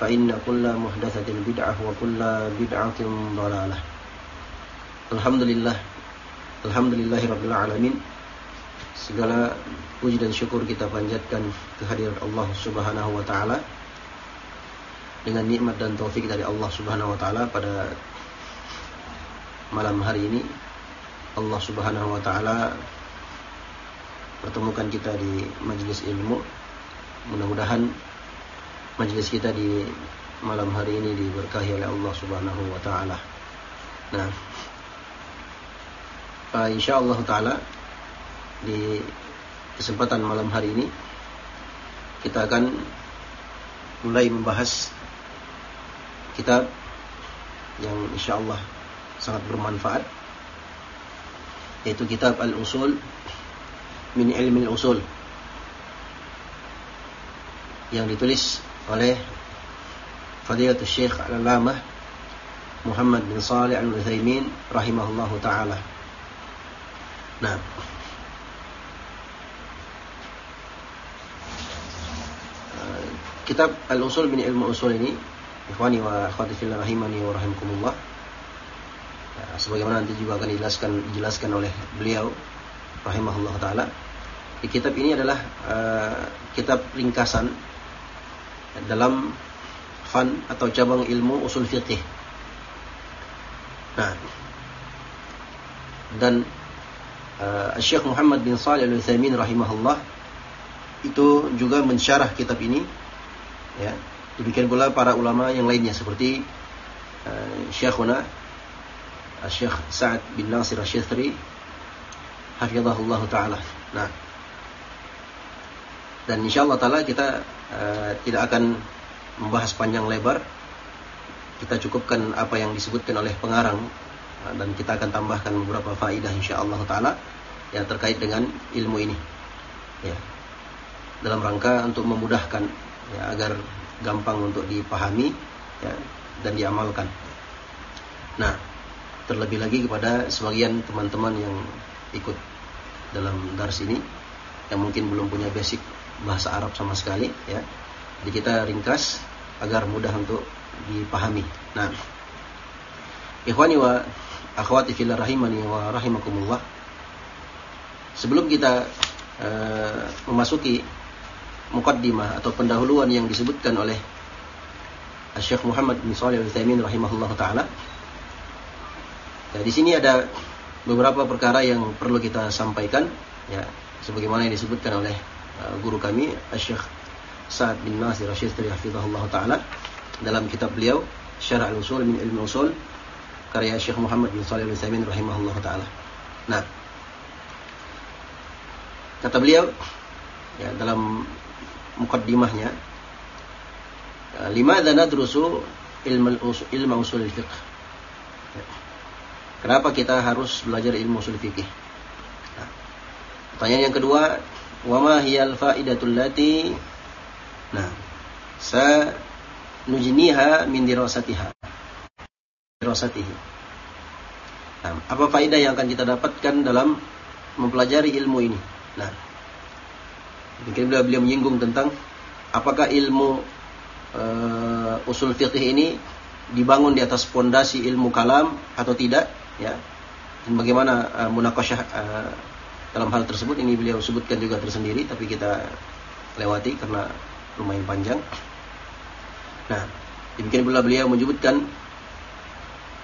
فإن كل محدثة بدعة وكل بدعة ضلالة Alhamdulillah Alhamdulillahi Rabbil Alamin Segala puji dan syukur kita panjatkan kehadiran Allah Subhanahu wa taala dengan nikmat dan taufik dari Allah Subhanahu wa taala pada malam hari ini Allah Subhanahu wa taala pertemukan kita di majelis ilmu. Mudah-mudahan Majlis kita di malam hari ini diberkahi oleh Allah Subhanahu wa taala. Nah, uh, insyaallah taala di kesempatan malam hari ini kita akan mulai membahas kitab yang insyaallah sangat bermanfaat yaitu kitab Al-Usul min Ilmi Al-Usul yang ditulis oleh Fadilatul Syekh Al-Alamah Muhammad bin Salih Al-Uthaymin rahimahullahu taala. Nah, kitab Al-Usul bin Ilmu Usul ini ikhwani wa akhwati rahimani wa rahimakumullah ya, sebagaimana nanti juga akan dijelaskan dijelaskan oleh beliau rahimahullah taala di kitab ini adalah uh, kitab ringkasan dalam fan atau cabang ilmu usul fiqih. Nah, dan uh, Syekh Muhammad bin Shalih Al Utsaimin rahimahullah itu juga mensyarah kitab ini ya demikian pula para ulama yang lainnya seperti uh, Syekhuna Syekh Sa'ad bin Nasir Asy-Syithri hafizahullah taala. Nah, dan insyaallah taala kita uh, tidak akan membahas panjang lebar. Kita cukupkan apa yang disebutkan oleh pengarang uh, dan kita akan tambahkan beberapa faidah insyaallah taala yang terkait dengan ilmu ini. Ya. Dalam rangka untuk memudahkan ya, agar gampang untuk dipahami ya, dan diamalkan. Nah, terlebih lagi kepada sebagian teman-teman yang ikut dalam dars ini yang mungkin belum punya basic bahasa Arab sama sekali ya. Jadi kita ringkas agar mudah untuk dipahami. Nah, ikhwani wa akhwati fillah rahimani wa rahimakumullah. Sebelum kita uh, memasuki mukaddimah atau pendahuluan yang disebutkan oleh Syekh Muhammad bin Shalih Al-Utsaimin rahimahullah taala. Ya, di sini ada beberapa perkara yang perlu kita sampaikan ya sebagaimana yang disebutkan oleh guru kami Syekh Sa'ad bin Nasir Asy-Syistri hafizahullah taala dalam kitab beliau Syarah al-Usul min Ilmi Usul karya Syekh Muhammad bin Shalih Al-Utsaimin rahimahullah taala. Nah, kata beliau ya dalam mukaddimahnya uh, limadza nadrusu ilmu ilmu usul fiqh Kenapa kita harus belajar ilmu usul fikih? Nah, pertanyaan yang kedua, Wama hiyal faidatul lati Nah Sa Nujniha min dirasatiha Dirasatihi Nah, apa faedah yang akan kita dapatkan dalam mempelajari ilmu ini? Nah, mungkin beliau, beliau menyinggung tentang apakah ilmu uh, usul fikih ini dibangun di atas pondasi ilmu kalam atau tidak, ya? Dan bagaimana uh, munakasyah uh, dalam hal tersebut ini beliau sebutkan juga tersendiri tapi kita lewati karena lumayan panjang. Nah demikian pula beliau menyebutkan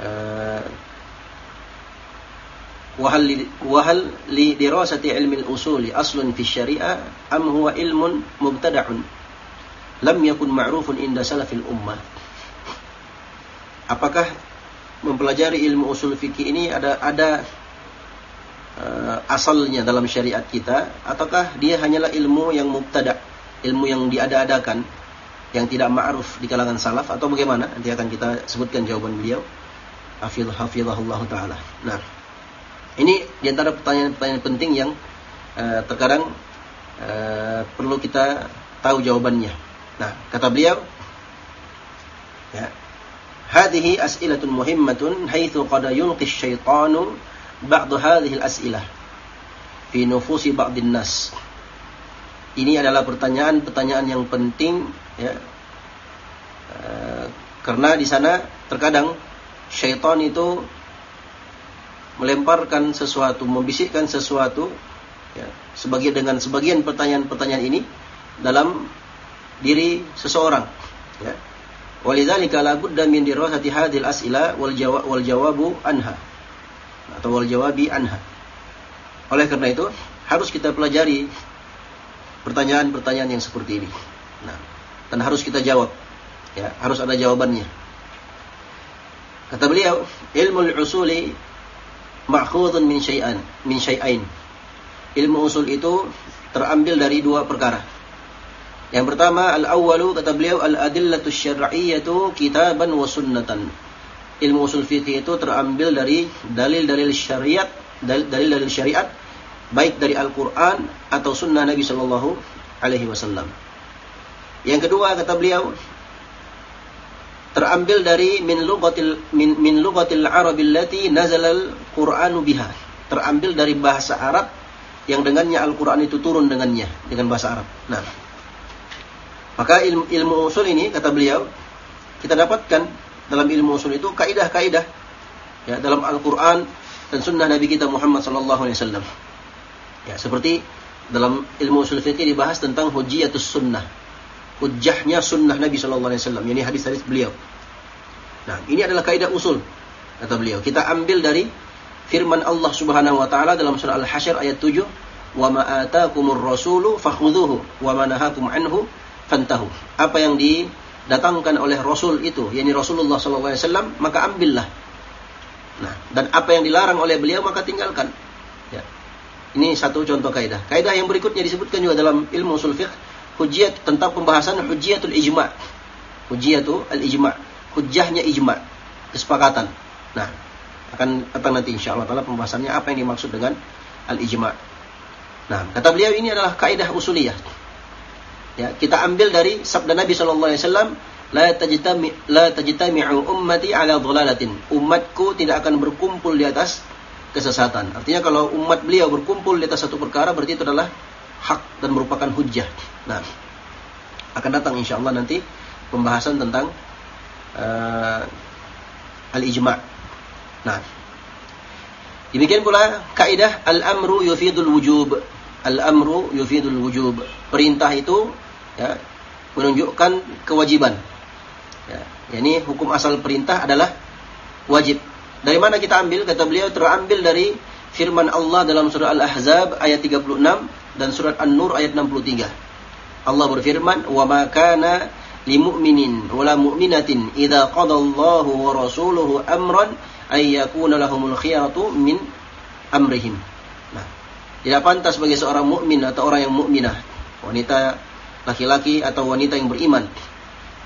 eh, wahal wahal li dirasati ilmi al-usuli aslun fi syariah am huwa ilmun mubtada'un lam yakun ma'rufun inda salafil ummah. Apakah mempelajari ilmu usul fikih ini ada ada uh, asalnya dalam syariat kita ataukah dia hanyalah ilmu yang mubtada ilmu yang diada-adakan yang tidak ma'ruf di kalangan salaf atau bagaimana? Nanti akan kita sebutkan jawaban beliau. Hafizahullah taala. Nah ini di antara pertanyaan-pertanyaan penting yang uh, terkadang uh, perlu kita tahu jawabannya. Nah, kata beliau, ya, hadhihi as'ilatun muhimmatun haitsu qad yulqi syaitanu ba'd hadhihi al-as'ilah fi nufusi ba'din nas. Ini adalah pertanyaan-pertanyaan yang penting ya. Uh, karena di sana terkadang syaitan itu melemparkan sesuatu, membisikkan sesuatu ya, sebagai dengan sebagian pertanyaan-pertanyaan ini dalam diri seseorang ya. Walidzalika la budda min dirasati hadhil as'ila wal jawabu anha atau wal jawabi anha. Oleh karena itu harus kita pelajari pertanyaan-pertanyaan yang seperti ini. Nah, dan harus kita jawab. Ya, harus ada jawabannya. Kata beliau, ilmu usuli ma'khudun min syai'an min syai'ain. Ilmu usul itu terambil dari dua perkara. Yang pertama al-awwalu kata beliau al-adillatu syar'iyyatu kitaban wa sunnatan. Ilmu usul fikih itu terambil dari dalil-dalil syariat, dalil-dalil syariat baik dari Al-Qur'an atau sunnah Nabi sallallahu alaihi wasallam. Yang kedua kata beliau terambil dari min lugatil min, min lugatil Arab allati nazala al-Qur'anu biha. Terambil dari bahasa Arab yang dengannya Al-Qur'an itu turun dengannya dengan bahasa Arab. Nah, maka ilmu, ilmu usul ini kata beliau kita dapatkan dalam ilmu usul itu kaidah-kaidah ya dalam Al-Qur'an dan sunnah Nabi kita Muhammad sallallahu alaihi wasallam. Ya, seperti dalam ilmu usul fikih dibahas tentang hujiyatus sunnah hujjahnya sunnah Nabi Shallallahu Alaihi Wasallam. Ini hadis-hadis beliau. Nah, ini adalah kaidah usul kata beliau. Kita ambil dari firman Allah Subhanahu Wa Taala dalam surah Al Hasyr ayat 7, wa ma atakumur rasulu fakhudhuhu wa ma nahakum anhu fantahu. Apa yang didatangkan oleh Rasul itu, yakni Rasulullah Wasallam, maka ambillah. Nah, dan apa yang dilarang oleh beliau maka tinggalkan. Ya. Ini satu contoh kaidah. Kaidah yang berikutnya disebutkan juga dalam ilmu usul fiqh hujiyat tentang pembahasan hujiyatul ijma. Hujiyatul al-ijma. Hujjahnya ijma. Kesepakatan. Nah, akan datang nanti insya Allah pembahasannya apa yang dimaksud dengan al-ijma. Nah, kata beliau ini adalah kaidah usuliyah. Ya, kita ambil dari sabda Nabi sallallahu alaihi wasallam, la tajtami la tajtami'u ummati ala dhalalatin. Umatku tidak akan berkumpul di atas kesesatan. Artinya kalau umat beliau berkumpul di atas satu perkara berarti itu adalah hak dan merupakan hujjah. Nah, akan datang insya Allah nanti pembahasan tentang uh, al-ijma. Nah, demikian pula kaidah al-amru yufidul wujub. Al-amru yufidul wujub. Perintah itu ya, menunjukkan kewajiban. Ya, ini hukum asal perintah adalah wajib. Dari mana kita ambil? Kata beliau terambil dari firman Allah dalam surah Al-Ahzab ayat 36 dan surat An-Nur ayat 63. Allah berfirman, "Wa ma kana limu'minin wala mu'minatin idza qadallahu wa rasuluhu amran ay yakuna lahumul khiyaratu min amrihim." Nah, tidak pantas bagi seorang mukmin atau orang yang mukminah, wanita laki-laki atau wanita yang beriman.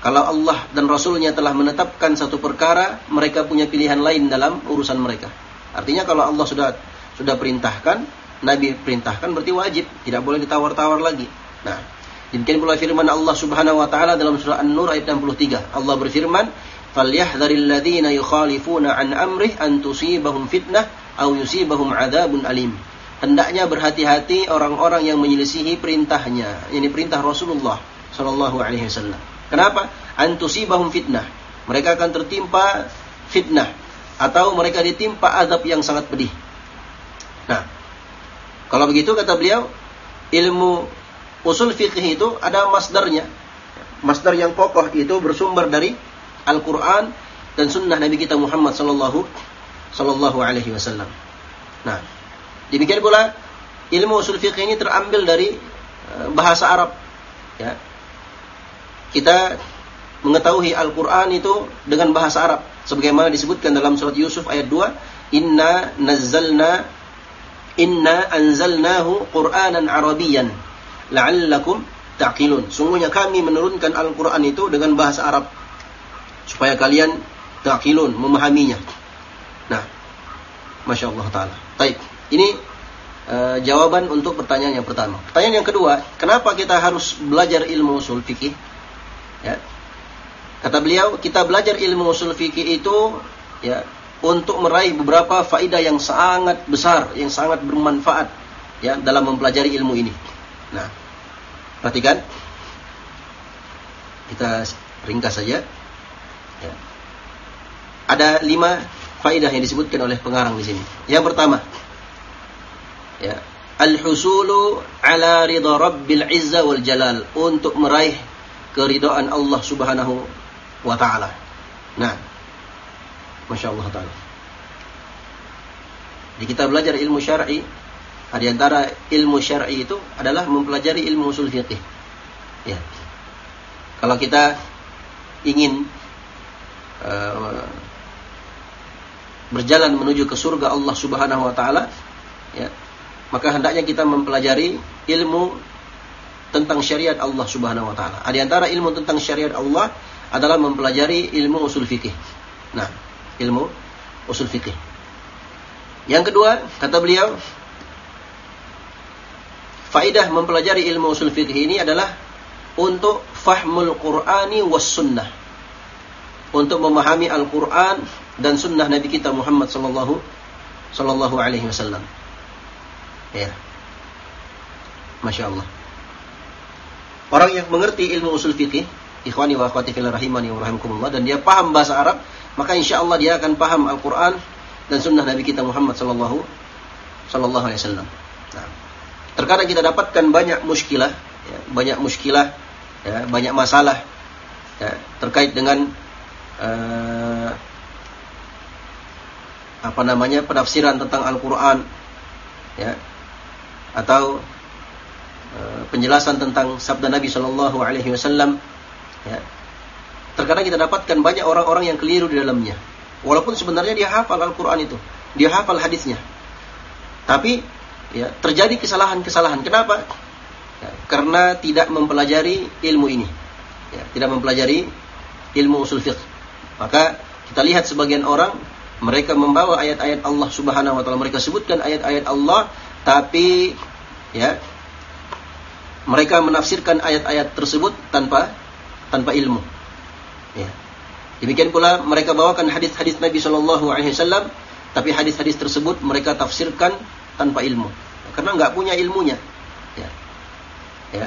Kalau Allah dan Rasulnya telah menetapkan satu perkara, mereka punya pilihan lain dalam urusan mereka. Artinya kalau Allah sudah sudah perintahkan, Nabi perintahkan berarti wajib, tidak boleh ditawar-tawar lagi. Nah, demikian pula firman Allah Subhanahu wa taala dalam surah An-Nur ayat 63. Allah berfirman, falyahdharil ladzina yukhalifuna an amrih an tusibahum fitnah aw yusibahum adzabun alim. Hendaknya berhati-hati orang-orang yang menyelisihi perintahnya, ini perintah Rasulullah sallallahu alaihi wasallam. Kenapa? An tusibahum fitnah. Mereka akan tertimpa fitnah atau mereka ditimpa azab yang sangat pedih. Nah, kalau begitu kata beliau, ilmu usul fikih itu ada masdarnya. Masdar yang kokoh itu bersumber dari Al-Quran dan Sunnah Nabi kita Muhammad Sallallahu Sallallahu Alaihi Wasallam. Nah, demikian pula ilmu usul fikih ini terambil dari eh, bahasa Arab. Ya, kita mengetahui Al-Quran itu dengan bahasa Arab. Sebagaimana disebutkan dalam surat Yusuf ayat 2, Inna nazzalna Inna anzalnahu Qur'anan Arabiyan la'allakum ta'qilun. Sungguhnya kami menurunkan Al-Qur'an itu dengan bahasa Arab supaya kalian ta'qilun, memahaminya. Nah, Masya Allah Ta'ala. Baik, ini uh, jawaban untuk pertanyaan yang pertama. Pertanyaan yang kedua, kenapa kita harus belajar ilmu usul fikih? Ya. Kata beliau, kita belajar ilmu usul fikih itu ya untuk meraih beberapa faedah yang sangat besar, yang sangat bermanfaat ya dalam mempelajari ilmu ini. Nah, perhatikan kita ringkas saja. Ya. Ada lima faedah yang disebutkan oleh pengarang di sini. Yang pertama, ya, al-husulu ala ridha rabbil izza wal jalal untuk meraih keridhaan Allah Subhanahu wa taala. Nah, Masya Allah Ta'ala. Di kita belajar ilmu syar'i, di antara ilmu syar'i itu adalah mempelajari ilmu usul fiqih. Ya. Kalau kita ingin uh, berjalan menuju ke surga Allah Subhanahu wa taala, ya, maka hendaknya kita mempelajari ilmu tentang syariat Allah Subhanahu wa taala. Di antara ilmu tentang syariat Allah adalah mempelajari ilmu usul fikih. Nah, ilmu usul fikih. Yang kedua, kata beliau, faidah mempelajari ilmu usul fikih ini adalah untuk fahmul Qur'ani was sunnah. Untuk memahami Al-Qur'an dan sunnah Nabi kita Muhammad sallallahu sallallahu alaihi wasallam. Ya. Masya Allah. Orang yang mengerti ilmu usul fikih, ikhwani wa akhwati fillah rahimani wa rahimakumullah dan dia paham bahasa Arab, maka insya Allah dia akan paham Al-Quran dan Sunnah Nabi kita Muhammad Sallallahu Sallallahu Alaihi Wasallam. Nah, terkadang kita dapatkan banyak muskilah, ya, banyak muskilah, ya, banyak masalah ya, terkait dengan uh, apa namanya penafsiran tentang Al-Quran, ya, atau uh, penjelasan tentang sabda Nabi Sallallahu Alaihi Wasallam. Ya, Terkadang kita dapatkan banyak orang-orang yang keliru di dalamnya. Walaupun sebenarnya dia hafal Al-Quran itu. Dia hafal hadisnya. Tapi ya, terjadi kesalahan-kesalahan. Kenapa? Ya, karena tidak mempelajari ilmu ini. Ya, tidak mempelajari ilmu usul fiqh. Maka kita lihat sebagian orang mereka membawa ayat-ayat Allah Subhanahu wa taala. Mereka sebutkan ayat-ayat Allah tapi ya mereka menafsirkan ayat-ayat tersebut tanpa tanpa ilmu. Ya. Demikian pula mereka bawakan hadis-hadis Nabi Shallallahu Alaihi Wasallam, tapi hadis-hadis tersebut mereka tafsirkan tanpa ilmu, karena nggak punya ilmunya. Ya. Ya.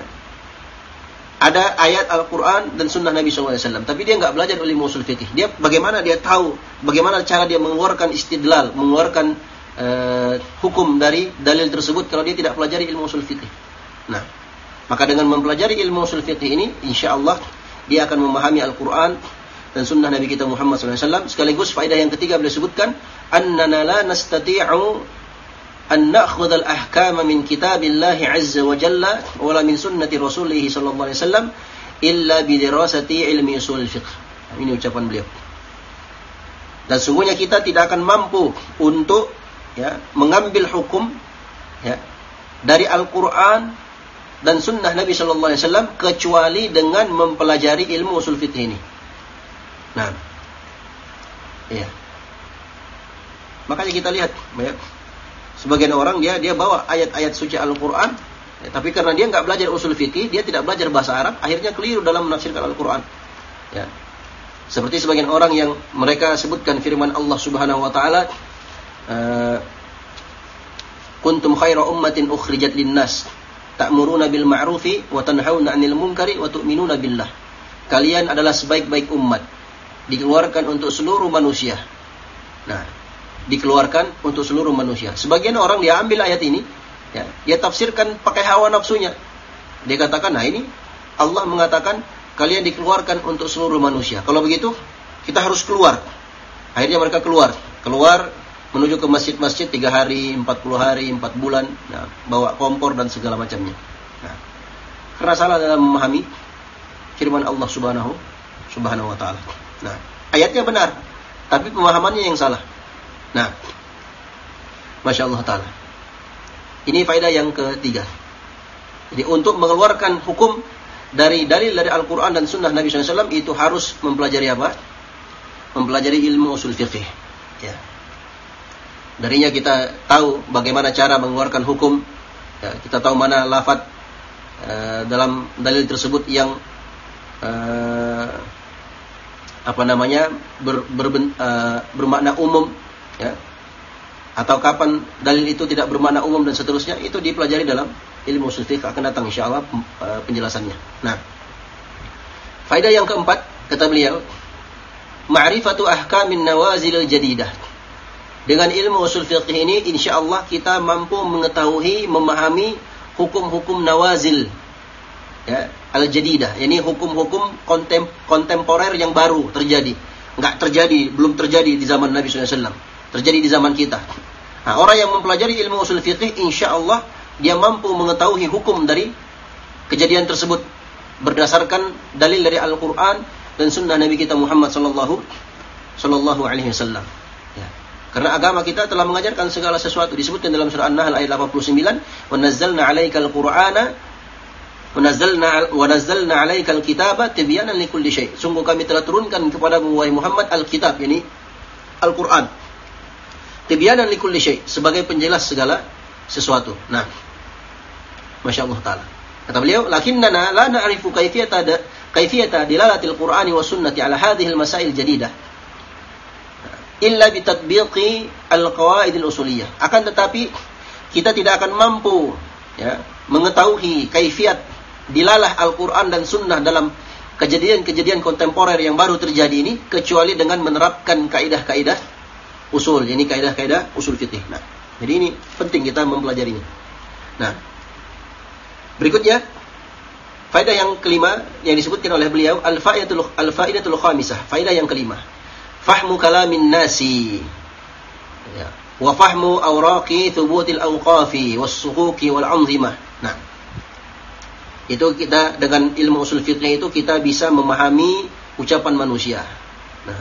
Ada ayat Al-Quran dan Sunnah Nabi SAW, tapi dia nggak belajar ilmu usul fikih. Dia bagaimana dia tahu, bagaimana cara dia mengeluarkan istidlal, mengeluarkan uh, hukum dari dalil tersebut kalau dia tidak pelajari ilmu usul fikih. Nah, maka dengan mempelajari ilmu usul fikih ini, insya Allah dia akan memahami Al-Quran dan sunnah Nabi kita Muhammad SAW. Sekaligus faedah yang ketiga beliau sebutkan, annana la nastati'u an na'khudh al-ahkam min kitabillah azza wa jalla wala min sunnati rasulih sallallahu alaihi wasallam illa bi dirasati ilmi usul fiqh. Ini ucapan beliau. Dan sungguhnya kita tidak akan mampu untuk ya mengambil hukum ya dari Al-Qur'an dan sunnah Nabi Shallallahu Alaihi Wasallam kecuali dengan mempelajari ilmu usul fikih ini. Nah, iya. Makanya kita lihat, ya, sebagian orang dia dia bawa ayat-ayat suci Al-Quran, ya, tapi karena dia nggak belajar usul fikih, dia tidak belajar bahasa Arab, akhirnya keliru dalam menafsirkan Al-Quran. Ya. Seperti sebagian orang yang mereka sebutkan firman Allah Subhanahu wa taala uh, kuntum khaira ummatin ukhrijat linnas ta'muruna bil ma'rufi wa tanhauna 'anil munkari wa tu'minuna billah. Kalian adalah sebaik-baik umat dikeluarkan untuk seluruh manusia. Nah, dikeluarkan untuk seluruh manusia. Sebagian orang dia ambil ayat ini, ya, dia tafsirkan pakai hawa nafsunya. Dia katakan, nah ini Allah mengatakan kalian dikeluarkan untuk seluruh manusia. Kalau begitu, kita harus keluar. Akhirnya mereka keluar. Keluar menuju ke masjid-masjid tiga hari, empat puluh hari, empat bulan, nah, bawa kompor dan segala macamnya. Nah, karena salah dalam memahami firman Allah Subhanahu Subhanahu wa taala. Nah, ayatnya benar, tapi pemahamannya yang salah. Nah, Masya Allah Ta'ala. Ini faedah yang ketiga. Jadi untuk mengeluarkan hukum dari dalil dari Al-Quran dan Sunnah Nabi SAW itu harus mempelajari apa? Mempelajari ilmu usul fiqih. Ya. Darinya kita tahu bagaimana cara mengeluarkan hukum. Ya, kita tahu mana lafat uh, dalam dalil tersebut yang uh, apa namanya ber, ber, uh, bermakna umum, ya. Atau kapan dalil itu tidak bermakna umum dan seterusnya itu dipelajari dalam ilmu usul akan datang insyaallah eh, penjelasannya. Nah, faedah yang keempat kata beliau, ma'rifatu ahkamin nawazil jadidah. Dengan ilmu usul fiqh ini insyaallah kita mampu mengetahui, memahami hukum-hukum nawazil ya, al-jadidah. Ini hukum-hukum kontem kontemporer yang baru terjadi. Enggak terjadi, belum terjadi di zaman Nabi SAW. Terjadi di zaman kita. Nah, orang yang mempelajari ilmu usul fiqh insyaallah dia mampu mengetahui hukum dari kejadian tersebut berdasarkan dalil dari Al-Quran dan Sunnah Nabi kita Muhammad Sallallahu Sallallahu Alaihi Wasallam. Karena agama kita telah mengajarkan segala sesuatu disebutkan dalam surah An-Nahl ayat 89, "Wa nazzalna 'alaikal Qur'ana wa nazzalna wa nazzalna tibyanan likulli syai." Sungguh kami telah turunkan kepada wahai Muhammad Al-Kitab, yakni Al-Qur'an. Tibyanan likulli syai, sebagai penjelas segala sesuatu. Nah, Masya Allah Ta'ala. Kata beliau, lakinnana la na'rifu kaifiyata kaifiyata dilalatil Qur'ani wa sunnati ala hadhihi al-masail jadidah. Illa bitatbiqi al-qawaid al-usuliyah. Akan tetapi kita tidak akan mampu ya, mengetahui kaifiat dilalah Al-Qur'an dan sunnah dalam kejadian-kejadian kontemporer yang baru terjadi ini kecuali dengan menerapkan kaidah-kaidah usul. Ini kaidah-kaidah usul fikih. Nah, jadi ini penting kita mempelajarinya. Nah, Berikutnya, faedah yang kelima yang disebutkan oleh beliau al-faidatul al-faidatul khamisah, faedah yang kelima. Fahmu kalamin nasi. Ya. Wa fahmu awraqi thubutil awqafi was-suquqi wal anzimah. Nah, itu kita dengan ilmu usul itu kita bisa memahami ucapan manusia. Nah,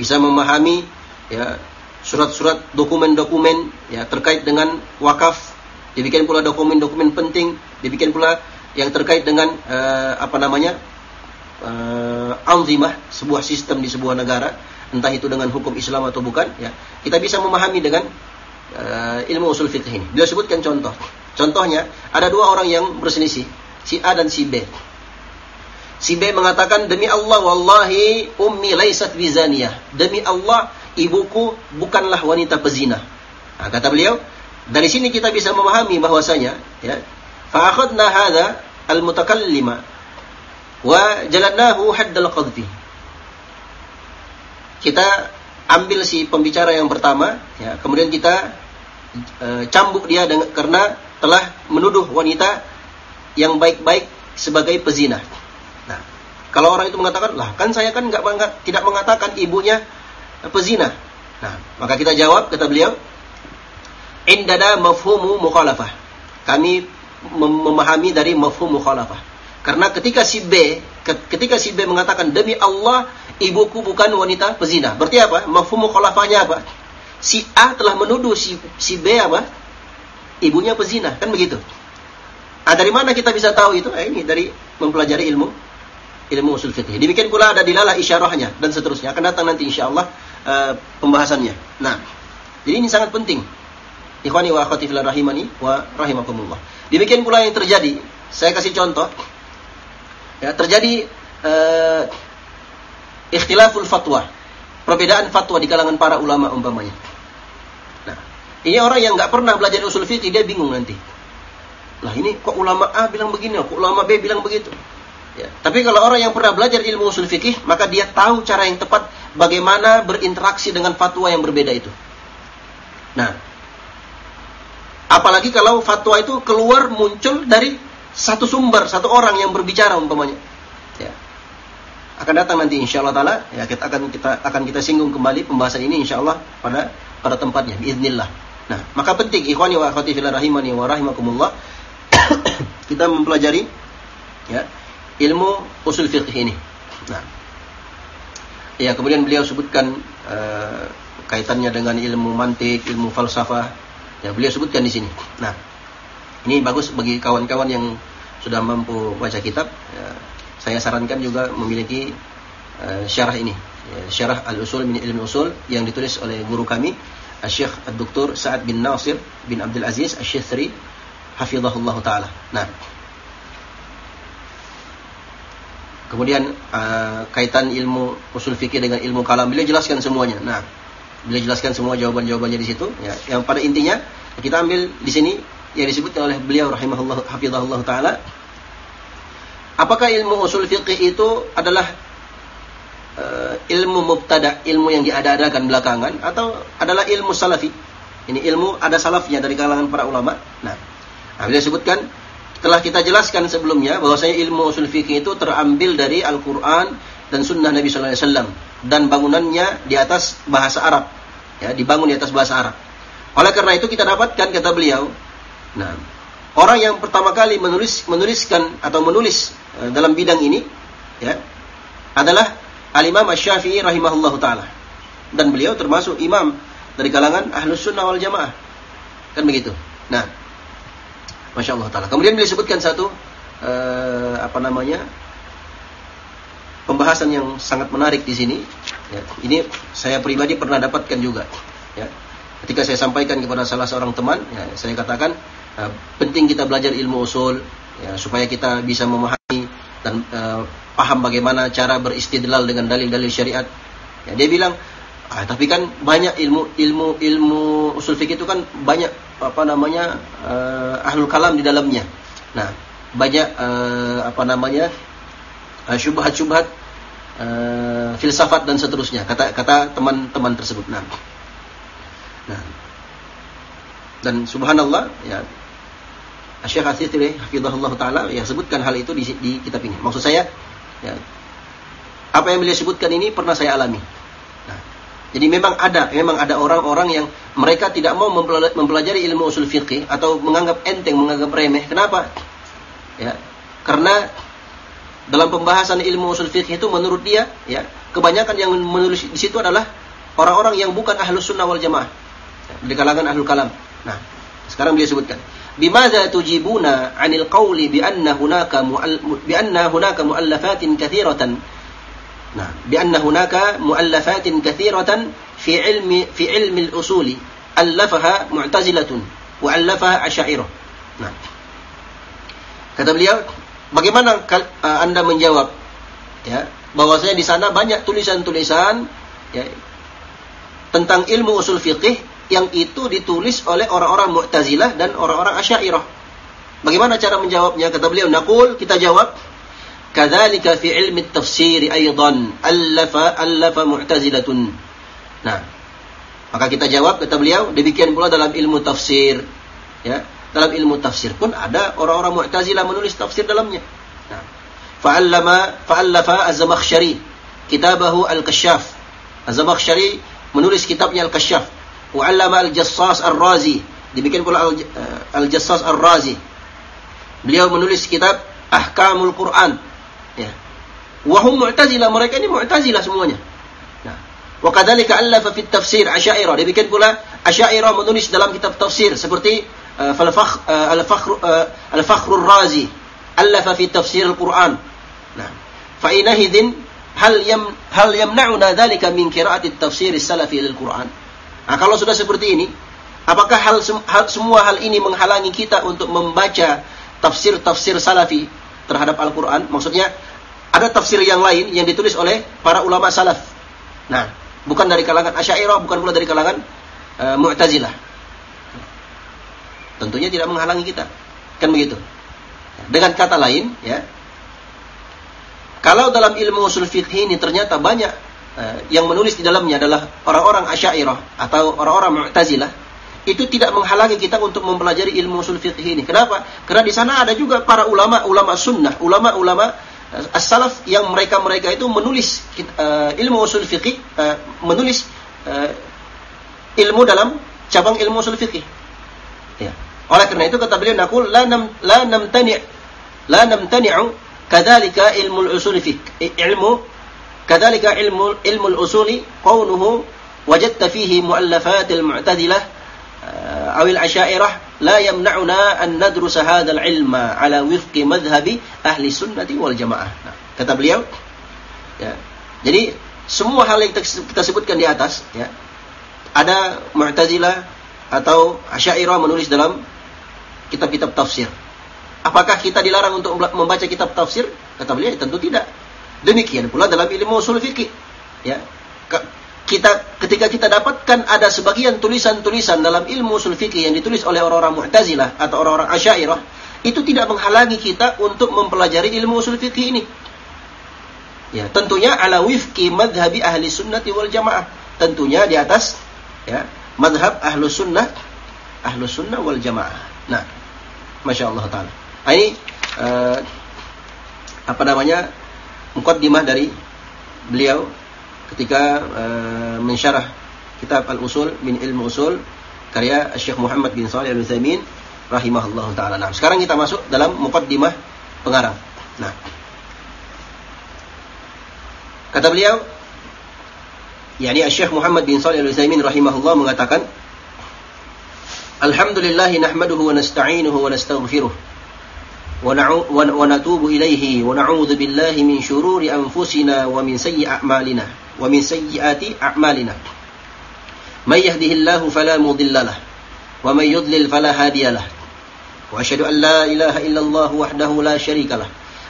bisa memahami ya surat-surat dokumen-dokumen ya terkait dengan wakaf Dibikin pula dokumen-dokumen penting, dibikin pula yang terkait dengan uh, apa namanya? Uh, anzimah, sebuah sistem di sebuah negara, entah itu dengan hukum Islam atau bukan, ya. Kita bisa memahami dengan uh, ilmu usul fikih ini. Dia sebutkan contoh. Contohnya, ada dua orang yang berselisih, si A dan si B. Si B mengatakan, demi Allah, wallahi ummi laisat bizaniyah. Demi Allah, ibuku bukanlah wanita pezina. Nah, kata beliau, dari sini kita bisa memahami bahwasanya ya, fa akhadna hadza al-mutakallima wa jaladnahu haddal qadfi. Kita ambil si pembicara yang pertama ya, kemudian kita e, cambuk dia dengan, karena telah menuduh wanita yang baik-baik sebagai pezina. Nah, kalau orang itu mengatakan, "Lah, kan saya kan enggak tidak mengatakan ibunya pezina." Nah, maka kita jawab kata beliau, indana mafhumu mukhalafah. Kami memahami dari mafhum mukhalafah. Karena ketika si B, ketika si B mengatakan demi Allah ibuku bukan wanita pezina. Berarti apa? Mafhum mukhalafahnya apa? Si A telah menuduh si, si B apa? Ibunya pezina, kan begitu. Ah, dari mana kita bisa tahu itu? Eh, ini dari mempelajari ilmu ilmu usul fikih. Demikian pula ada dilalah isyarahnya dan seterusnya. Akan datang nanti insya Allah uh, pembahasannya. Nah, jadi ini sangat penting. Ikhwani wa akhwati fillah rahimani wa rahimakumullah. Demikian pula yang terjadi. Saya kasih contoh. Ya, terjadi uh, ikhtilaful fatwa. Perbedaan fatwa di kalangan para ulama umpamanya. Nah, ini orang yang nggak pernah belajar usul fikih dia bingung nanti. Lah ini kok ulama A bilang begini, kok ulama B bilang begitu. Ya. Tapi kalau orang yang pernah belajar ilmu usul fikih, maka dia tahu cara yang tepat bagaimana berinteraksi dengan fatwa yang berbeda itu. Nah, apalagi kalau fatwa itu keluar muncul dari satu sumber, satu orang yang berbicara umpamanya. Akan datang nanti insya Allah taala ya kita akan kita akan kita singgung kembali pembahasan ini insya Allah pada pada tempatnya biiznillah. Nah, maka penting ikhwani wa akhwati fillah rahimani wa rahimakumullah kita mempelajari ya ilmu usul fiqh ini. Nah, ya kemudian beliau sebutkan uh, kaitannya dengan ilmu mantik, ilmu falsafah. Ya, beliau sebutkan di sini. Nah, ini bagus bagi kawan-kawan yang sudah mampu baca kitab. Ya, saya sarankan juga memiliki uh, syarah ini, ya, syarah al-usul min ilmi usul yang ditulis oleh guru kami, Syekh Dr. Sa'ad bin Nasir bin Abdul Aziz Asy-Syithri hafizahullah taala. Nah, Kemudian uh, kaitan ilmu usul fikih dengan ilmu kalam beliau jelaskan semuanya. Nah, beliau jelaskan semua jawaban-jawabannya di situ. Ya, yang pada intinya kita ambil di sini yang disebutkan oleh beliau rahimahullah hafizahullah taala Apakah ilmu usul fiqih itu adalah uh, ilmu mubtada, ilmu yang diada-adakan belakangan atau adalah ilmu salafi? Ini ilmu ada salafnya dari kalangan para ulama. Nah, beliau sebutkan telah kita jelaskan sebelumnya bahwasanya ilmu usul fikih itu terambil dari Al-Qur'an dan sunnah Nabi sallallahu alaihi wasallam dan bangunannya di atas bahasa Arab. Ya, dibangun di atas bahasa Arab. Oleh karena itu kita dapatkan kata beliau, nah, orang yang pertama kali menulis menuliskan atau menulis Eh, dalam bidang ini ya adalah Al-Imam Asy-Syafi'i rahimahullah taala. Dan beliau termasuk imam dari kalangan Ahlus Sunnah wal Jamaah. Kan begitu. Nah, Masya Allah taala. Kemudian beliau sebutkan satu uh, apa namanya? pembahasan yang sangat menarik di sini. Ya, ini saya pribadi pernah dapatkan juga. Ya, ketika saya sampaikan kepada salah seorang teman, ya, saya katakan uh, penting kita belajar ilmu usul, ya, supaya kita bisa memahami dan uh, paham bagaimana cara beristidlal dengan dalil-dalil syariat. Ya, dia bilang, ah, tapi kan banyak ilmu ilmu ilmu usul fikih itu kan banyak apa namanya uh, ahlul kalam di dalamnya. Nah, banyak uh, apa namanya uh, syubhat-syubhat uh, filsafat dan seterusnya. Kata kata teman-teman tersebut. Nah, nah dan subhanallah ya Syekh Asy-Syafi'i hafizahullah taala yang sebutkan hal itu di, di kitab ini. Maksud saya ya, apa yang beliau sebutkan ini pernah saya alami. Nah, jadi memang ada memang ada orang-orang yang mereka tidak mau mempelajari ilmu usul fikih atau menganggap enteng, menganggap remeh. Kenapa? Ya, karena dalam pembahasan ilmu usul fikih itu menurut dia ya kebanyakan yang menulis di situ adalah orang-orang yang bukan ahlus sunnah wal jamaah ya, di kalangan ahlul kalam. Nah, sekarang beliau sebutkan Limadza tujibuna 'anil qawli bi anna hunaka bi anna hunaka mu'allafatin katsiratan. Nah, bi anna hunaka mu'allafatin katsiratan fi ilmi fi ilmi al-usuli allafaha mu'tazilatun wa allafaha asy'ariyah. Nah. Kata beliau, bagaimana uh, Anda menjawab? Ya, bahwasanya di sana banyak tulisan-tulisan ya, tentang ilmu usul fikih yang itu ditulis oleh orang-orang Mu'tazilah dan orang-orang Asy'ariyah. Bagaimana cara menjawabnya? Kata beliau, naqul kita jawab, kadzalika fi ilmi tafsir aidan allafa allafa mu'tazilatun. Nah, maka kita jawab kata beliau, demikian pula dalam ilmu tafsir. Ya, dalam ilmu tafsir pun ada orang-orang Mu'tazilah menulis tafsir dalamnya. Nah, fa'allama fa'allafa Az-Zamakhsyari kitabahu Al-Kasyaf. Az-Zamakhsyari menulis kitabnya Al-Kasyaf Wa'allama al-Jassas ar-Razi. Dibikin pula eh, al-Jassas ar-Razi. Beliau menulis kitab Ahkamul Quran. Ya. Wahum Mu'tazilah. Mereka ini Mu'tazilah semuanya. Wa kadzalika allafa fit tafsir Asy'ariyah. Dibikin pula Asy'ariyah menulis dalam kitab tafsir seperti uh, Al-Fakhr uh, Al-Fakhr uh, Al-Fakhr ar-Razi. Allafa fi tafsir Al-Quran. Nah. Fa inahidin hal yam hal yamna'una dzalika min qira'ati at-tafsir as-salafi lil-Quran? Nah, kalau sudah seperti ini, apakah hal, hal semua hal ini menghalangi kita untuk membaca tafsir-tafsir salafi terhadap Al-Quran? Maksudnya, Ada tafsir yang lain yang ditulis oleh para ulama salaf. Nah, bukan dari kalangan Asy'ariyah, bukan pula dari kalangan uh, Mu'tazilah. Tentunya tidak menghalangi kita. Kan begitu. Dengan kata lain, ya. Kalau dalam ilmu usul fikih ini ternyata banyak yang menulis di dalamnya adalah orang-orang Asy'ariyah atau orang-orang Mu'tazilah, itu tidak menghalangi kita untuk mempelajari ilmu usul fikih ini. Kenapa? Karena di sana ada juga para ulama, ulama sunnah, ulama-ulama as-salaf yang mereka-mereka itu menulis uh, ilmu usul fikih, uh, menulis uh, ilmu dalam cabang ilmu usul fikih. Ya. Oleh karena itu kata beliau nakul la nam la namtani la namtani'u kadzalika ilmu usul fikih ilmu kadzalika ilmu ilmu al-usuli qawluhu wajadta fihi muallafat al-mu'tadilah awil asyairah la yamna'una an nadrusa hadzal ilma ala wifqi madhhabi ahli sunnati wal jamaah. Nah, kata beliau, ya. Jadi semua hal yang kita sebutkan di atas, ya, ada Mu'tazilah atau Asy'ariyah menulis dalam kitab-kitab tafsir. Apakah kita dilarang untuk membaca kitab tafsir? Kata beliau, tentu tidak. Demikian pula dalam ilmu usul fikih. Ya, kita ketika kita dapatkan ada sebagian tulisan-tulisan dalam ilmu usul fikih yang ditulis oleh orang-orang Mu'tazilah atau orang-orang Asy'ariyah itu tidak menghalangi kita untuk mempelajari ilmu usul fikih ini. Ya, tentunya ala wifqi madhabi ahli sunnati wal jamaah. Tentunya di atas ya, madhab ahlu sunnah ahlu sunnah wal jamaah. Nah, masya Allah taala. Nah, ini uh, apa namanya mukaddimah dari beliau ketika uh, mensyarah kitab Al-Usul min Ilmu Usul karya Syekh Muhammad bin Shalih Al-Utsaimin rahimahullahu taala. Nah, sekarang kita masuk dalam muqaddimah pengarang. Nah, kata beliau yakni Syekh Muhammad bin Shalih Al-Utsaimin rahimahullah mengatakan Alhamdulillah nahmaduhu wa nasta'inuhu wa nastaghfiruh ونتوب إليه ونعوذ بالله من شرور أنفسنا ومن سيء أعمالنا ومن سيئات أعمالنا. من يهده الله فلا مضل له ومن يضلل فلا هادي له. وأشهد أن لا إله إلا الله وحده لا شريك له.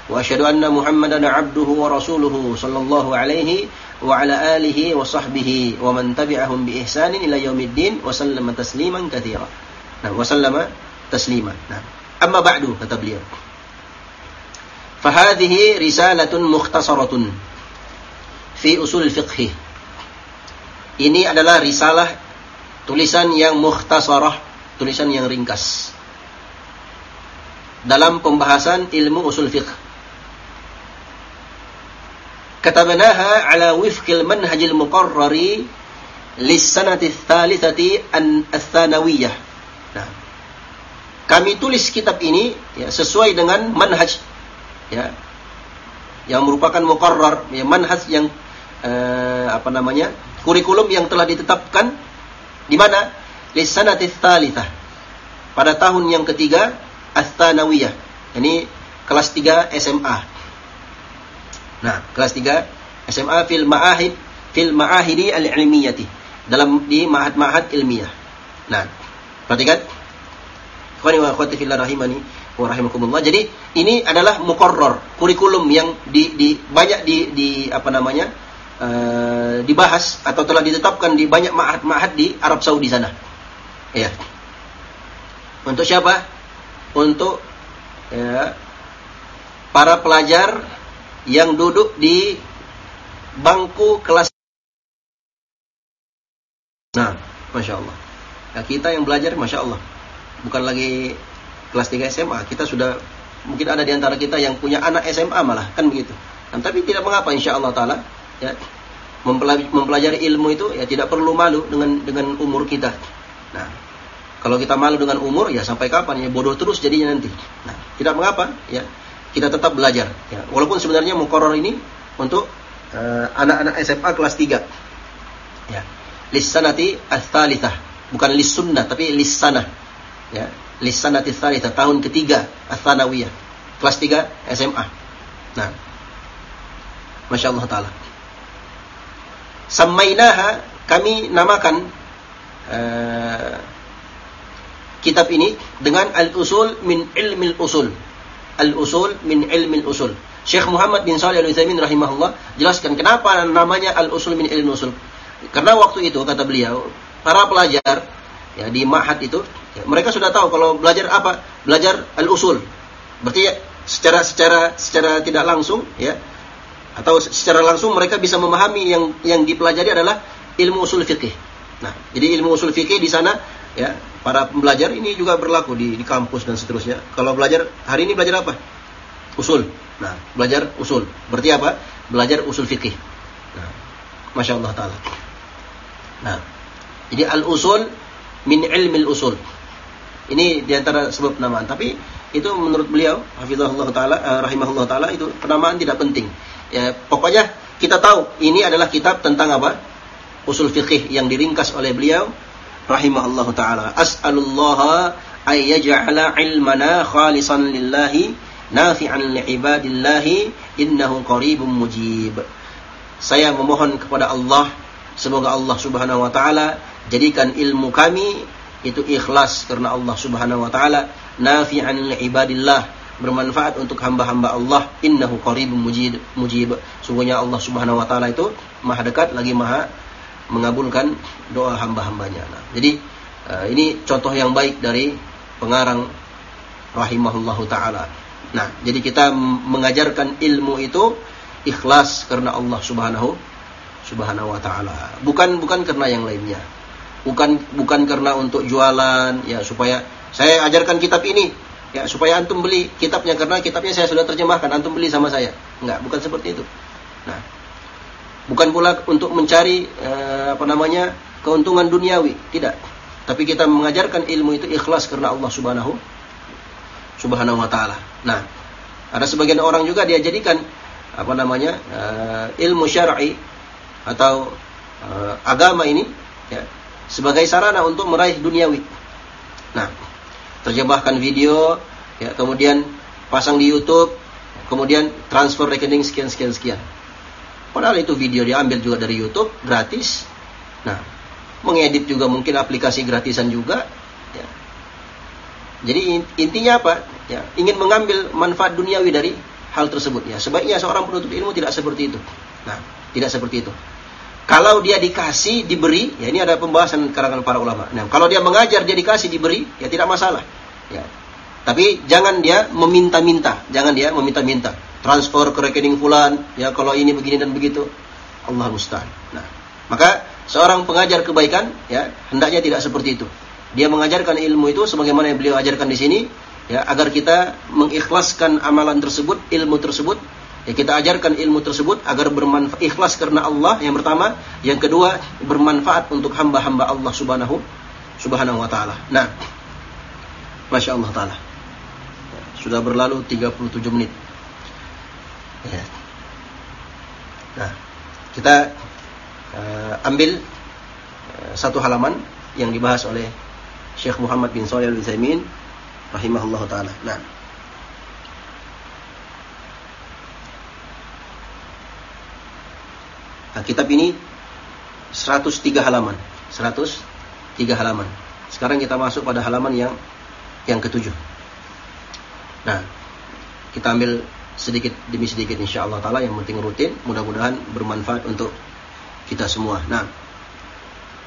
وأشهد أن محمدا عبده ورسوله صلى الله عليه وعلى آله وصحبه ومن تبعهم بإحسان إلى يوم الدين وسلم تسليما كثيرا. نعم وسلم تسليما. نعم. Amma ba'du kata beliau. Fahadhihi risalatun mukhtasaratun fi usul fiqh. Ini adalah risalah tulisan yang mukhtasarah, tulisan yang ringkas. Dalam pembahasan ilmu usul fiqh. Katabnaha ala wifqil manhajil muqarrari lis-sanati tsalitsati an-tsanawiyah. Kami tulis kitab ini ya, sesuai dengan manhaj ya yang merupakan mukarrar ya, manhaj yang eh, apa namanya kurikulum yang telah ditetapkan di mana? Lisanatis tsalitsah pada tahun yang ketiga ats-tsanawiyah ini kelas 3 SMA nah kelas 3 SMA fil ma'ahid fil ma'ahidi al-ilmiyati dalam di ma'had-ma'had ilmiah. Nah perhatikan Wa fillah rahimani wa rahimakumullah. Jadi ini adalah mukorror, kurikulum yang di, di banyak di, di apa namanya? Uh, dibahas atau telah ditetapkan di banyak ma'had-ma'had di Arab Saudi sana. Ya. Untuk siapa? Untuk ya, para pelajar yang duduk di bangku kelas Nah, Masya Allah. Nah, kita yang belajar, Masya Allah bukan lagi kelas 3 SMA, kita sudah mungkin ada di antara kita yang punya anak SMA malah kan begitu. Dan tapi tidak mengapa insya Allah taala ya mempelajari ilmu itu ya tidak perlu malu dengan dengan umur kita. Nah, kalau kita malu dengan umur ya sampai kapan ya bodoh terus jadinya nanti. Nah, tidak mengapa ya kita tetap belajar ya. Walaupun sebenarnya mukoror ini untuk eh, anak-anak uh, SMA kelas 3. Ya. Lisanati ats-tsalitsah, bukan lis sunnah tapi lis sanah ya. Lisanati tsalitsah tahun ketiga ats-tsanawiyah kelas 3 SMA nah. Masya Allah Ta'ala. Samainaha kami namakan uh, kitab ini dengan al-usul min ilmil usul. Al-usul min ilmil usul. Syekh Muhammad bin Shalih Al-Utsaimin rahimahullah jelaskan kenapa namanya al-usul min ilmu usul. Karena waktu itu kata beliau, para pelajar ya di ma'had itu, mereka sudah tahu kalau belajar apa? Belajar al-usul. Berarti ya, secara secara secara tidak langsung ya atau secara langsung mereka bisa memahami yang yang dipelajari adalah ilmu usul fikih. Nah, jadi ilmu usul fikih di sana ya para pembelajar ini juga berlaku di, di kampus dan seterusnya. Kalau belajar hari ini belajar apa? Usul. Nah, belajar usul. Berarti apa? Belajar usul fikih. Nah, Masya Allah Ta'ala. Nah, jadi al-usul min ilmi usul. Ini di antara sebab penamaan. Tapi itu menurut beliau, Hafizahullah Ta'ala, uh, Rahimahullah Ta'ala, itu penamaan tidak penting. Ya, pokoknya kita tahu ini adalah kitab tentang apa? Usul fikih yang diringkas oleh beliau, Rahimahullah Ta'ala. As'alullah ayyaja'ala ilmana khalisan lillahi nafi'an li'ibadillahi innahu qaribun mujib. Saya memohon kepada Allah semoga Allah Subhanahu wa taala jadikan ilmu kami itu ikhlas karena Allah Subhanahu wa taala. Nafi'an li'ibadillah bermanfaat untuk hamba-hamba Allah. Innahu qaribun mujib mujib. Sungguhnya Allah Subhanahu wa taala itu maha dekat lagi maha mengabulkan doa hamba-hambanya. Nah, jadi uh, ini contoh yang baik dari pengarang rahimahullahu taala. Nah, jadi kita mengajarkan ilmu itu ikhlas karena Allah Subhanahu Subhanahu wa taala. Bukan bukan karena yang lainnya. Bukan bukan karena untuk jualan ya supaya saya ajarkan kitab ini ya supaya antum beli kitabnya karena kitabnya saya sudah terjemahkan antum beli sama saya. Enggak, bukan seperti itu. Nah, bukan pula untuk mencari eh, apa namanya keuntungan duniawi, tidak. Tapi kita mengajarkan ilmu itu ikhlas karena Allah Subhanahu Subhanahu wa taala. Nah, ada sebagian orang juga dia jadikan apa namanya uh, ilmu syar'i atau uh, agama ini ya, sebagai sarana untuk meraih duniawi. Nah, terjemahkan video, ya, kemudian pasang di YouTube, kemudian transfer rekening sekian sekian sekian. Padahal itu video diambil juga dari YouTube gratis. Nah, mengedit juga mungkin aplikasi gratisan juga. Ya. Jadi intinya apa? Ya, ingin mengambil manfaat duniawi dari hal tersebut ya. Sebaiknya seorang penuntut ilmu tidak seperti itu. Nah, tidak seperti itu. Kalau dia dikasih, diberi, ya ini ada pembahasan karangan para ulama. Nah, kalau dia mengajar, dia dikasih, diberi, ya tidak masalah. Ya. Tapi jangan dia meminta-minta, jangan dia meminta-minta. Transfer ke rekening fulan, ya kalau ini begini dan begitu. Allah musta'an. Nah, maka seorang pengajar kebaikan, ya hendaknya tidak seperti itu. Dia mengajarkan ilmu itu sebagaimana yang beliau ajarkan di sini, ya agar kita mengikhlaskan amalan tersebut, ilmu tersebut, ya kita ajarkan ilmu tersebut agar bermanfaat ikhlas karena Allah yang pertama, yang kedua bermanfaat untuk hamba-hamba Allah Subhanahu Subhanahu wa taala. Nah, Masya Allah taala. Sudah berlalu 37 menit. Ya. Nah, kita uh, ambil uh, satu halaman yang dibahas oleh Syekh Muhammad bin Shalih Al-Utsaimin rahimahullah taala. Nah. Nah, kitab ini 103 halaman, 103 halaman. Sekarang kita masuk pada halaman yang yang ketujuh. Nah, kita ambil sedikit demi sedikit insya Allah taala yang penting rutin, mudah-mudahan bermanfaat untuk kita semua. Nah,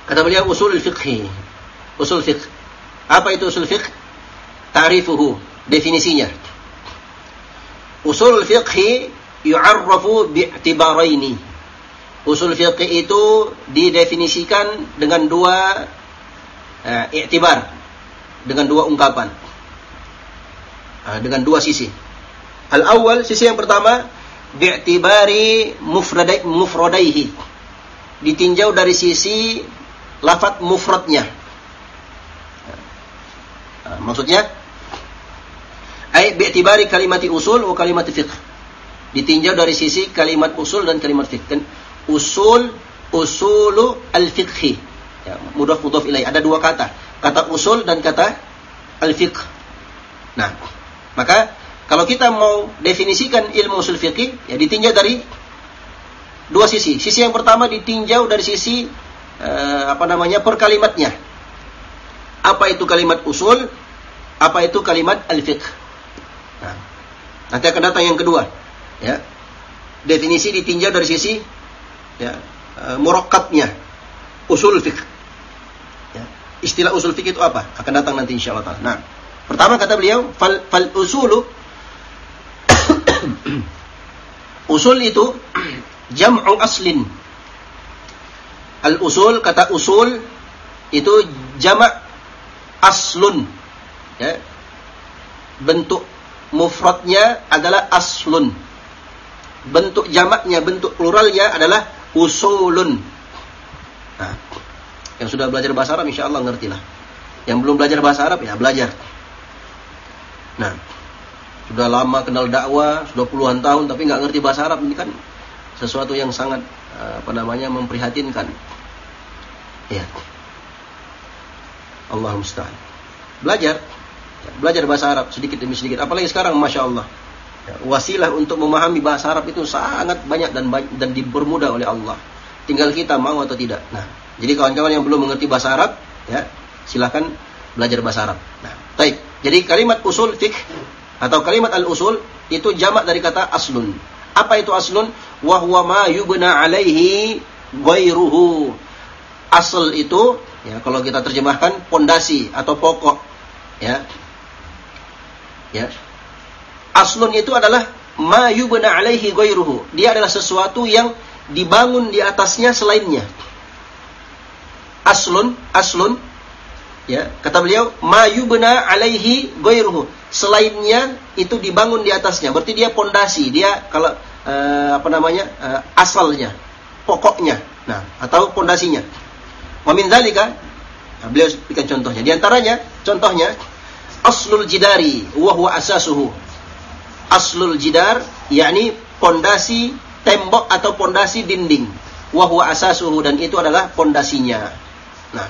kata beliau usul fiqh. Usul fiqh apa itu usul fiqh? Ta'rifuhu, definisinya. Usul fiqh yu'arrafu bi'tibaraini. Usul fiqh itu didefinisikan dengan dua uh, i'tibar, dengan dua ungkapan. Uh, dengan dua sisi. Al-awwal, sisi yang pertama, bi'tibari mufradai, mufradaihi. Ditinjau dari sisi lafat mufradnya maksudnya ay bi'tibari kalimati usul wa kalimati fiqh. Ditinjau dari sisi kalimat usul dan kalimat fiqh. Usul usulu al-fiqhi. Ya, mudah mudhaf ilaih. Ada dua kata. Kata usul dan kata al-fiqh. Nah, maka kalau kita mau definisikan ilmu usul fiqh, ya ditinjau dari dua sisi. Sisi yang pertama ditinjau dari sisi uh, apa namanya per kalimatnya. Apa itu kalimat usul? Apa itu kalimat al-fiqh? Nah, nanti akan datang yang kedua. Ya. Definisi ditinjau dari sisi ya, uh, murakkabnya usul fikih. Ya. Istilah usul fikih itu apa? Akan datang nanti insyaallah taala. Nah, pertama kata beliau fal, fal usulu usul itu jam'u aslin. Al usul kata usul itu jamak aslun. Ya. Bentuk mufradnya adalah aslun. Bentuk jamaknya, bentuk pluralnya adalah usulun. Nah, yang sudah belajar bahasa Arab insya Allah ngerti lah. Yang belum belajar bahasa Arab ya belajar. Nah, sudah lama kenal dakwah, sudah puluhan tahun tapi nggak ngerti bahasa Arab ini kan sesuatu yang sangat eh, apa namanya memprihatinkan. Ya. Allah musta'an. Belajar, belajar bahasa Arab sedikit demi sedikit. Apalagi sekarang, masya Allah, ya, wasilah untuk memahami bahasa Arab itu sangat banyak dan dan dipermudah oleh Allah. Tinggal kita mau atau tidak. Nah, jadi kawan-kawan yang belum mengerti bahasa Arab, ya silahkan belajar bahasa Arab. Nah, baik. Jadi kalimat usul fik atau kalimat al-usul itu jamak dari kata aslun. Apa itu aslun? Wahwa ma yubna alaihi ghairuhu. Asal itu ya kalau kita terjemahkan pondasi atau pokok ya. Ya. Aslun itu adalah ma yubna alaihi ghairuhu. Dia adalah sesuatu yang dibangun di atasnya selainnya. Aslun aslun. Ya kata beliau mayubna alaihi ghairuhu. Selainnya itu dibangun di atasnya. Berarti dia pondasi. Dia kalau uh, apa namanya uh, asalnya pokoknya. Nah atau pondasinya. Wa min dzalika nah, beliau berikan contohnya. Di antaranya contohnya aslul jidari wa huwa asasuhu aslul jidar yakni pondasi tembok atau pondasi dinding wa huwa asasuhu dan itu adalah pondasinya Nah,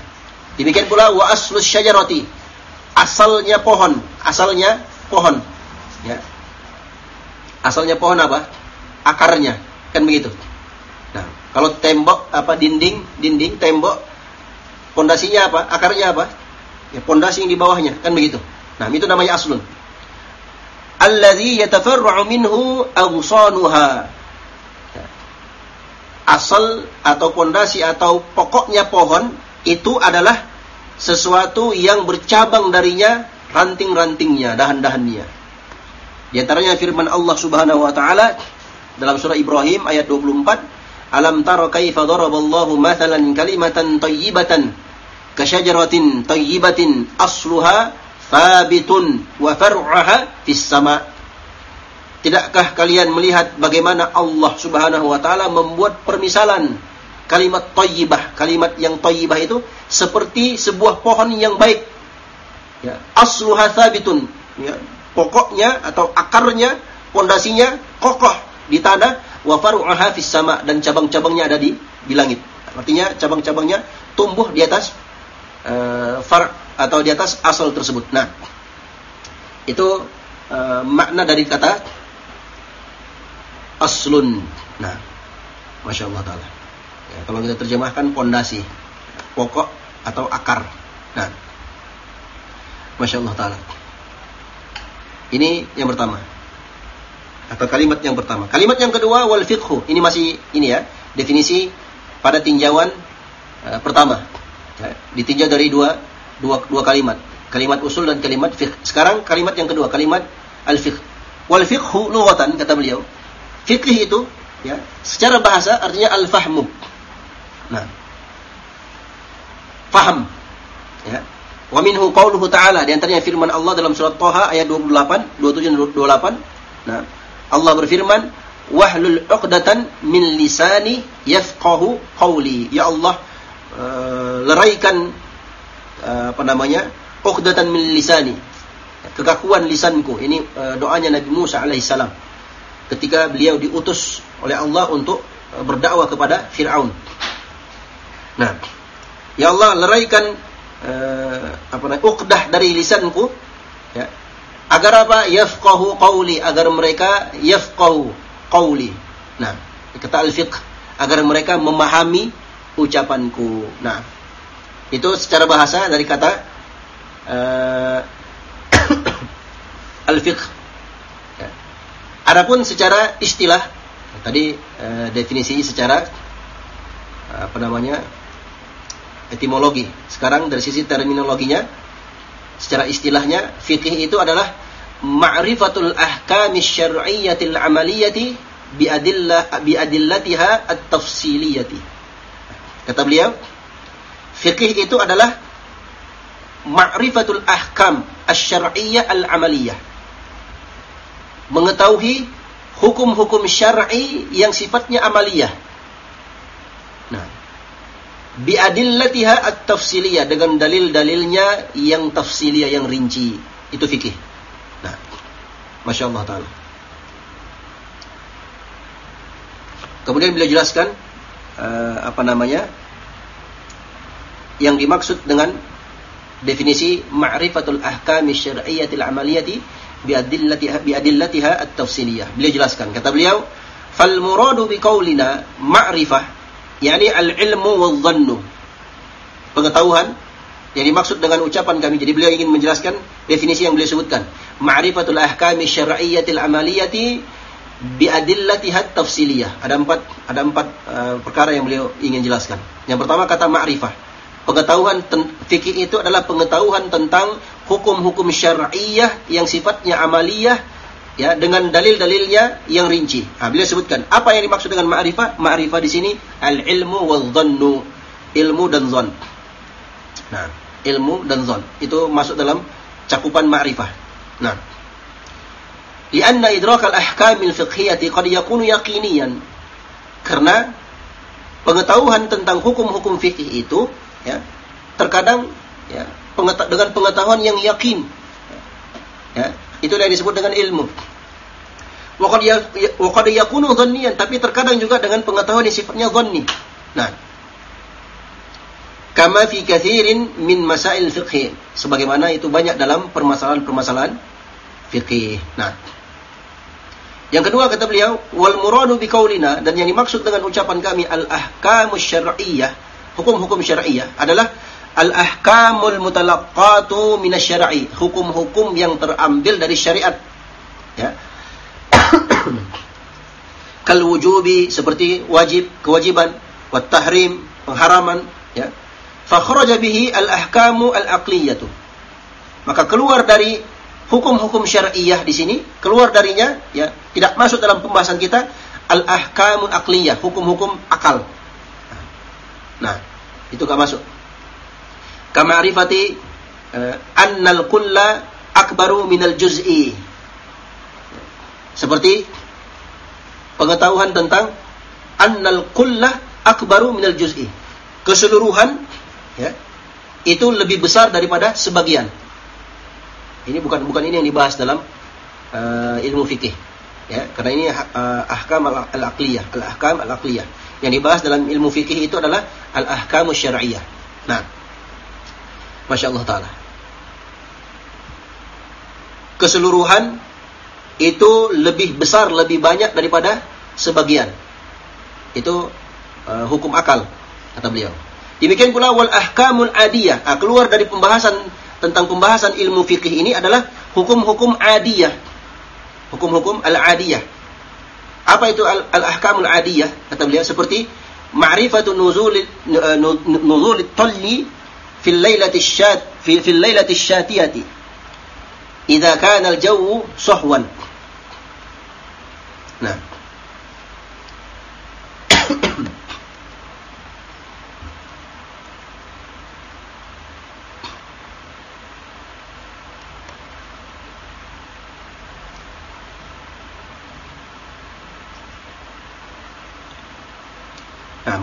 demikian pula wa aslus syajarati. Asalnya pohon, asalnya pohon. Ya. Asalnya pohon apa? Akarnya, kan begitu. Nah, kalau tembok apa dinding, dinding tembok pondasinya apa? Akarnya apa? Ya pondasi yang di bawahnya, kan begitu. Nah, itu namanya aslun. Alladhi yatafarra'u minhu awsanuha. Asal atau pondasi atau pokoknya pohon itu adalah sesuatu yang bercabang darinya ranting-rantingnya, dahan-dahannya. Di antaranya firman Allah Subhanahu wa taala dalam surah Ibrahim ayat 24, "Alam tara kaifa daraballahu mathalan kalimatan thayyibatan kasyajaratin thayyibatin asluha thabitun wa far'uha fis sama." Tidakkah kalian melihat bagaimana Allah Subhanahu wa taala membuat permisalan kalimat toyibah, kalimat yang toyibah itu seperti sebuah pohon yang baik. Ya, asluha thabitun. Ya, pokoknya atau akarnya, pondasinya kokoh di tanah, wa faru'aha fis sama dan cabang-cabangnya ada di di langit. Artinya cabang-cabangnya tumbuh di atas uh, far atau di atas asal tersebut. Nah, itu uh, makna dari kata aslun. Nah, masya Allah taala. Ya, kalau kita terjemahkan pondasi, pokok atau akar. Nah, masya Allah taala. Ini yang pertama. Atau kalimat yang pertama. Kalimat yang kedua wal fiqhu. Ini masih ini ya, definisi pada tinjauan uh, pertama. Ya, ditinjau dari dua, dua dua kalimat. Kalimat usul dan kalimat fiqh. Sekarang kalimat yang kedua, kalimat al fiqh. Wal fiqhu lughatan kata beliau. Fikih itu ya, secara bahasa artinya al fahmu Nah. Faham. Ya. Wa minhu qauluhu ta'ala di antaranya firman Allah dalam surat Thaha ayat 28, 27 dan 28. Nah, Allah berfirman, "Wahlul 'uqdatan min lisani yafqahu qawli." Ya Allah, uh, leraikan uh, apa namanya? 'uqdatan min lisani. Kekakuan lisanku. Ini uh, doanya Nabi Musa alaihissalam ketika beliau diutus oleh Allah untuk berdakwah kepada Firaun. Nah, ya Allah leraikan uh, apa namanya uqdah dari lisanku ya. Agar apa? Yafqahu qawli, agar mereka yafqahu qawli. Nah, kata al-fiqh agar mereka memahami ucapanku. Nah, itu secara bahasa dari kata uh, al-fiqh. Ya. Adapun secara istilah tadi uh, definisi secara apa namanya etimologi. Sekarang dari sisi terminologinya secara istilahnya fikih itu adalah ma'rifatul ahkam syar'iyyatil amaliyati bi adillah bi adillatiha at-tafsiliyati. Kata beliau, fikih itu adalah ma'rifatul ahkam asy-syar'iyyah al-amaliyah. Mengetahui hukum-hukum syar'i yang sifatnya amaliyah. Nah, biadillatiha at-tafsiliyah dengan dalil-dalilnya yang tafsiliyah yang rinci. Itu fikih. Nah, Masya Allah Ta'ala. Kemudian beliau jelaskan uh, apa namanya yang dimaksud dengan definisi ma'rifatul ahkami syar'iyyatil amaliyati biadillatiha biadillatiha at-tafsiliyah. Beliau jelaskan kata beliau fal muradu biqaulina ma'rifah yakni al-ilmu wa dhannu. Pengetahuan yang dimaksud dengan ucapan kami. Jadi beliau ingin menjelaskan definisi yang beliau sebutkan. Ma'rifatul ahkami syar'iyyatil amaliyati bi adillatiha tafsiliyah. Ada empat ada empat uh, perkara yang beliau ingin jelaskan. Yang pertama kata ma'rifah. Pengetahuan fikih itu adalah pengetahuan tentang hukum-hukum syar'iyah yang sifatnya amaliyah ya dengan dalil-dalilnya yang rinci. Nah, beliau sebutkan apa yang dimaksud dengan ma'rifah? Ma'rifah di sini al-ilmu wal dhannu, ilmu dan zon. Nah, ilmu dan zon itu masuk dalam cakupan ma'rifah. Nah, lianna idrak al-ahkam al-fiqhiyati qad yakunu yaqiniyan. Karena pengetahuan tentang hukum-hukum fikih itu ya terkadang ya dengan pengetahuan yang yakin ya itu yang disebut dengan ilmu. Waqad ya, waqad yakunu dhanniyan, tapi terkadang juga dengan pengetahuan yang sifatnya dhanni. Nah, kama fi kathirin min masail fiqh. Sebagaimana itu banyak dalam permasalahan-permasalahan fikih. Nah, yang kedua kata beliau, wal muradu biqaulina dan yang dimaksud dengan ucapan kami al ahkamus syar'iyyah, hukum-hukum syar'iyyah adalah al-ahkamul mutalaqqatu minasyara'i, hukum-hukum yang terambil dari syariat. Ya. Kal wujubi seperti wajib, kewajiban, wat tahrim, pengharaman, ya. Fa kharaja bihi al-ahkamu al-aqliyatu. Maka keluar dari hukum-hukum syariah di sini, keluar darinya ya, tidak masuk dalam pembahasan kita al-ahkamul aqliyah, hukum-hukum akal. Nah, itu gak masuk kamarifati uh, annal kulla akbaru minal juz'i. Seperti pengetahuan tentang annal kulla akbaru minal juz'i. Keseluruhan ya, itu lebih besar daripada sebagian. Ini bukan bukan ini yang dibahas dalam uh, ilmu fikih. Ya, karena ini uh, ahkam al-aqliyah, al-ahkam al-aqliyah. Yang dibahas dalam ilmu fikih itu adalah al-ahkam syar'iyyah. Nah, Masya Allah Ta'ala. Keseluruhan itu lebih besar, lebih banyak daripada sebagian. Itu uh, hukum akal, kata beliau. Demikian pula wal ahkamul adiyah. Nah, keluar dari pembahasan tentang pembahasan ilmu fikih ini adalah hukum-hukum adiyah. Hukum-hukum al-adiyah. Apa itu al-ahkamul adiyah? Kata beliau seperti ma'rifatu nuzul nuzul talli في الليلة الشات في في الليلة الشاتية إذا كان الجو صحوا نعم Nah,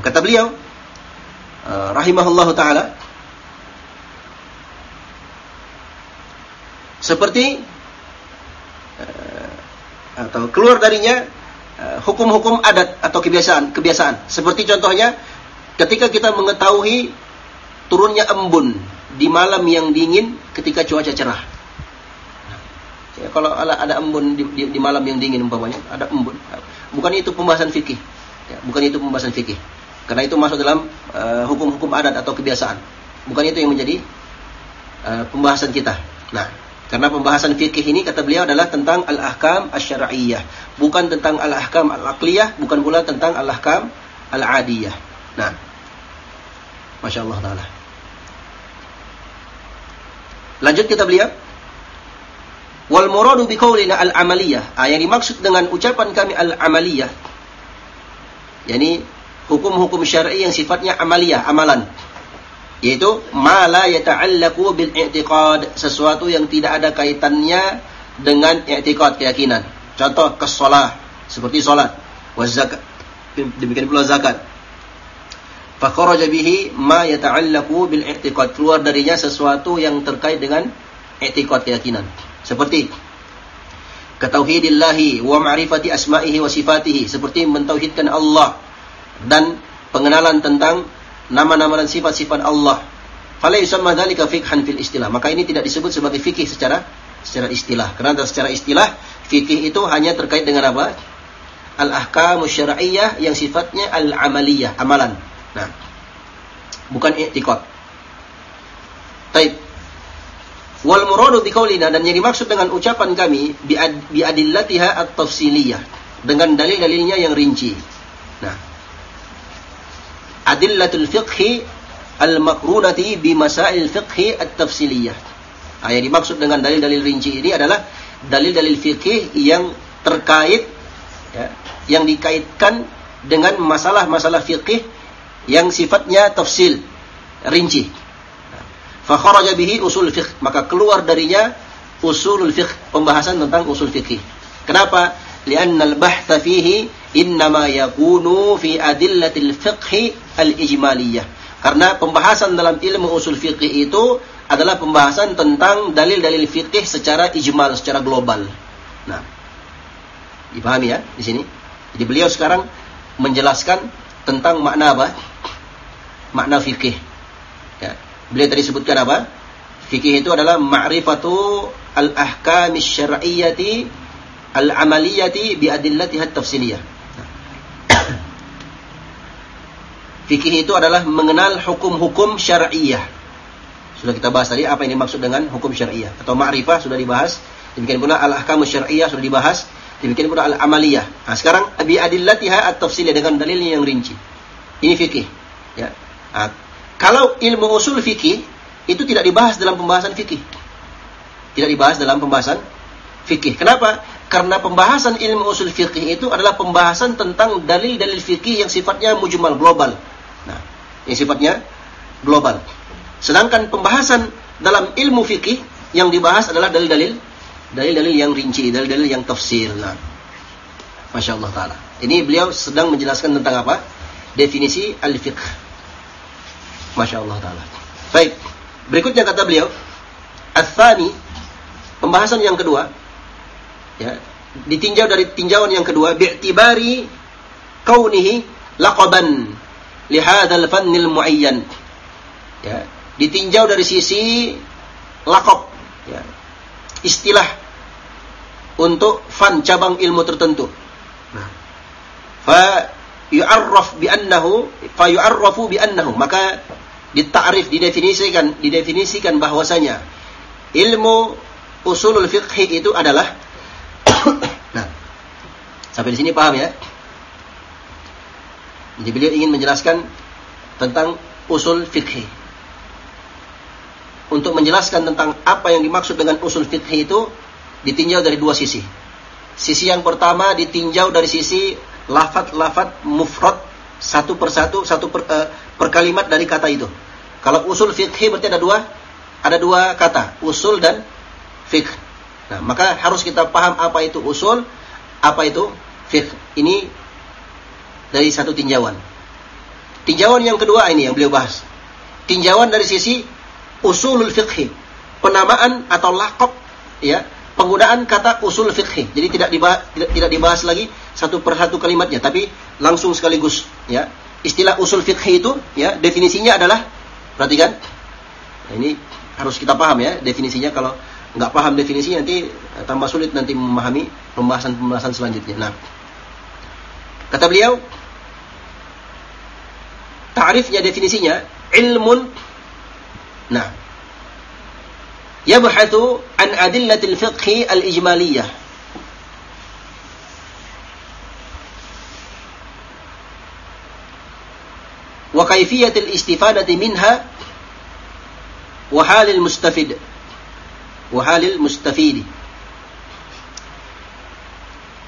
kata beliau uh, rahimahullahu taala seperti uh, atau keluar darinya eh, hukum-hukum uh, adat atau kebiasaan kebiasaan. Seperti contohnya ketika kita mengetahui turunnya embun di malam yang dingin ketika cuaca cerah. Ya, kalau ada embun di, di, di malam yang dingin umpamanya ada embun. Bukan itu pembahasan fikih. Ya, bukan itu pembahasan fikih karena itu masuk dalam eh, hukum-hukum uh, adat atau kebiasaan bukan itu yang menjadi uh, pembahasan kita nah Karena pembahasan fikih ini kata beliau adalah tentang al-ahkam asy-syar'iyyah, bukan tentang al-ahkam al-aqliyah, bukan pula tentang al-ahkam al-adiyah. Nah. Masya Allah taala. Lanjut kita beliau. Wal muradu bi qaulina al-amaliyah. Ah, yang dimaksud dengan ucapan kami al-amaliyah yakni hukum-hukum syar'i yang sifatnya amaliyah, amalan. Yaitu mala yata'allaqu bil i'tiqad sesuatu yang tidak ada kaitannya dengan i'tiqad keyakinan. Contoh kesolah. Seperti salat wa zakat. Demikian pula zakat. Fa kharaja bihi ma yata'allaqu bil i'tiqad keluar darinya sesuatu yang terkait dengan i'tiqad keyakinan. Seperti ketauhidillahi wa ma'rifati asma'ihi wa sifatihi. Seperti mentauhidkan Allah dan pengenalan tentang nama-nama dan sifat-sifat Allah. Fala yusamma dzalika fiqhan fil istilah. Maka ini tidak disebut sebagai fikih secara secara istilah. Karena secara istilah fikih itu hanya terkait dengan apa? Al-ahkam syar'iyyah yang sifatnya al-amaliyah, amalan. Nah, bukan i'tiqad. Taib. Wal muradu biqaulina dan yang dimaksud dengan ucapan kami bi, ad, bi adillatiha at-tafsiliyah dengan dalil-dalilnya yang rinci. Nah, adillatul fiqhi al-makrunati bi masail fiqhi at-tafsiliyah. Nah, yang dimaksud dengan dalil-dalil rinci ini adalah dalil-dalil fikih yang terkait ya, yang dikaitkan dengan masalah-masalah fikih yang sifatnya tafsil, rinci. Fa kharaja bihi usul fiqh, maka keluar darinya usulul fiqh, pembahasan tentang usul fikih. Kenapa? Lianna al-bahtha fihi innama yakunu fi adillatil fiqhi al-ijmaliyah. Karena pembahasan dalam ilmu usul fikih itu adalah pembahasan tentang dalil-dalil fikih secara ijmal, secara global. Nah, dipahami ya di sini. Jadi beliau sekarang menjelaskan tentang makna apa? Makna fikih. Ya. Beliau tadi sebutkan apa? Fikih itu adalah ma'rifatu al-ahkam syar'iyyati al-amaliyati bi adillatiha tafsiliyah Fikih itu adalah mengenal hukum-hukum syariah. Sudah kita bahas tadi apa yang dimaksud dengan hukum syariah atau ma'rifah sudah dibahas. Demikian pula al-ahkam syariah sudah dibahas. Demikian pula al-amaliyah. Nah, sekarang bi adillatiha at-tafsiliyah dengan dalilnya yang rinci. Ini fikih, ya. Nah, kalau ilmu usul fikih itu tidak dibahas dalam pembahasan fikih. Tidak dibahas dalam pembahasan fikih. Kenapa? Karena pembahasan ilmu usul fikih itu adalah pembahasan tentang dalil-dalil fikih yang sifatnya mujmal global. Yang sifatnya global. Sedangkan pembahasan dalam ilmu fikih yang dibahas adalah dalil-dalil dalil-dalil yang rinci, dalil-dalil yang tafsir. Nah, Masya Allah Ta'ala. Ini beliau sedang menjelaskan tentang apa? Definisi al-fiqh. Masya Allah Ta'ala. Baik. Berikutnya kata beliau. Al-thani. Pembahasan yang kedua. Ya. Ditinjau dari tinjauan yang kedua. Bi'tibari kaunihi laqaban lihadal fannil muayyan. Ya, ditinjau dari sisi lakop, ya, istilah untuk fan cabang ilmu tertentu. Nah, fa yu'arraf bi annahu fa yu'arrafu bi annahu maka ditakrif didefinisikan didefinisikan bahwasanya ilmu usulul fiqh itu adalah nah sampai di sini paham ya jadi beliau ingin menjelaskan tentang usul fikih. Untuk menjelaskan tentang apa yang dimaksud dengan usul fikih itu ditinjau dari dua sisi. Sisi yang pertama ditinjau dari sisi lafat-lafat mufrad satu persatu satu per, uh, per kalimat dari kata itu. Kalau usul fikih berarti ada dua ada dua kata, usul dan fikh. Nah, maka harus kita paham apa itu usul, apa itu fikh. Ini dari satu tinjauan. Tinjauan yang kedua ini yang beliau bahas. Tinjauan dari sisi usulul fiqhi. Penamaan atau lakop ya, penggunaan kata usul fiqhi. Jadi tidak dibahas, tidak, tidak dibahas lagi satu per satu kalimatnya, tapi langsung sekaligus ya. Istilah usul fiqhi itu ya, definisinya adalah perhatikan. Nah, ini harus kita paham ya definisinya kalau nggak paham definisi nanti tambah sulit nanti memahami pembahasan-pembahasan selanjutnya. Nah, kata beliau Ta'rifnya definisinya ilmun nah yabhathu an adillatil fiqhi al-ijmaliyah wa kaifiyatil istifadati minha wa halil mustafid wa halil mustafidi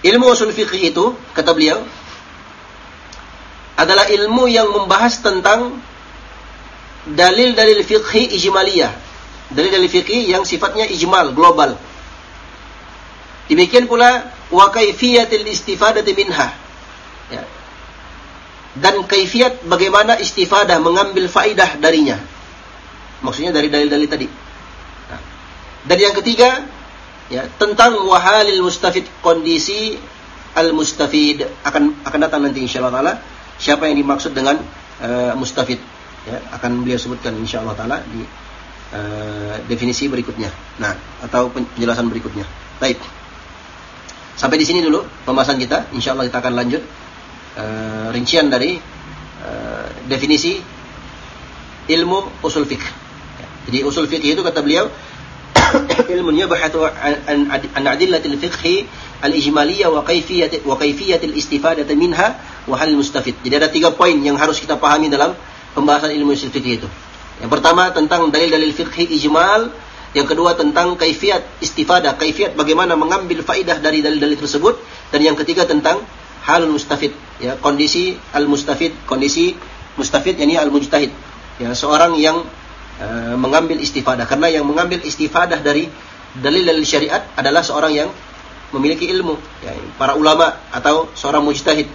ilmu usul fiqh itu kata beliau adalah ilmu yang membahas tentang dalil-dalil fiqhi ijmaliyah dalil-dalil fikih yang sifatnya ijmal, global. Demikian pula wa kaifiyatil istifadati minha. Ya. Dan kaifiat bagaimana istifadah mengambil faidah darinya. Maksudnya dari dalil-dalil tadi. Nah. Dan yang ketiga, ya, tentang wahalil mustafid kondisi al mustafid akan akan datang nanti insyaallah taala siapa yang dimaksud dengan uh, mustafid ya akan beliau sebutkan insyaallah taala di uh, definisi berikutnya. Nah, atau penjelasan berikutnya. Baik. Sampai di sini dulu pembahasan kita. Insya Allah kita akan lanjut uh, rincian dari uh, definisi ilmu usul fiqh. Jadi usul fiqh itu kata beliau ilmu yabhathu an, an adillatil fiqh al-ijmaliyah wa kayfiyat wa kayfiyat al-istifadah minha wa hal mustafid. Jadi ada tiga poin yang harus kita pahami dalam pembahasan ilmu usul itu. Yang pertama tentang dalil-dalil fikhi ijmal, yang kedua tentang kaifiat istifadah, kaifiat bagaimana mengambil faidah dari dalil-dalil tersebut, dan yang ketiga tentang halul mustafid, ya, kondisi al mustafid, kondisi mustafid yakni al mujtahid, ya, seorang yang uh, mengambil istifadah karena yang mengambil istifadah dari dalil-dalil syariat adalah seorang yang memiliki ilmu, ya, para ulama atau seorang mujtahid.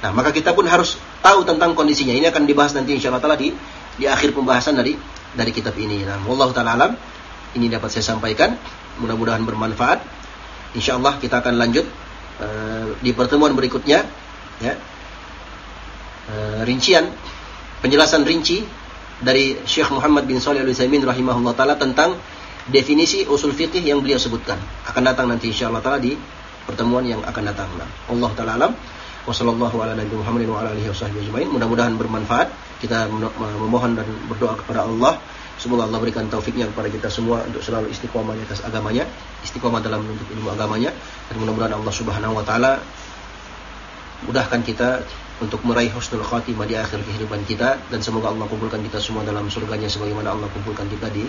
Nah, maka kita pun harus tahu tentang kondisinya. Ini akan dibahas nanti insya Allah di di akhir pembahasan dari dari kitab ini. Nah, wallahu taala alam. Ini dapat saya sampaikan. Mudah-mudahan bermanfaat. Insya Allah kita akan lanjut uh, di pertemuan berikutnya ya. Uh, rincian penjelasan rinci dari Syekh Muhammad bin Shalih Al Utsaimin rahimahullah taala tentang definisi usul fikih yang beliau sebutkan. Akan datang nanti insya Allah taala di pertemuan yang akan datang. Allah taala alam. Mudah-mudahan bermanfaat. Kita memohon dan berdoa kepada Allah Semoga Allah berikan taufiknya kepada kita semua untuk selalu istiqomah di atas agamanya, istiqomah dalam menuntut ilmu agamanya, dan mudah-mudahan Allah Subhanahu wa taala mudahkan kita untuk meraih husnul khatimah di akhir kehidupan kita dan semoga Allah kumpulkan kita semua dalam surganya sebagaimana Allah kumpulkan kita di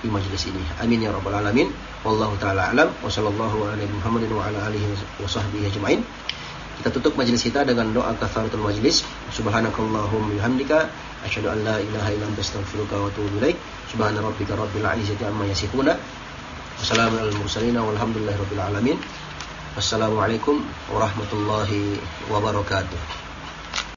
di majlis ini. Amin ya rabbal alamin. Wallahu taala alam wa sallallahu wa ala. Kita tutup majelis kita dengan doa kafaratul majlis. Subhanakallahumma bihamdika asyhadu an la ilaha illa anta astaghfiruka wa atubu ilaik. Subhana rabbika rabbil izzati amma yasifuna. Wassalamu alal mursalin walhamdulillahi rabbil alamin. Wassalamualaikum warahmatullahi wabarakatuh.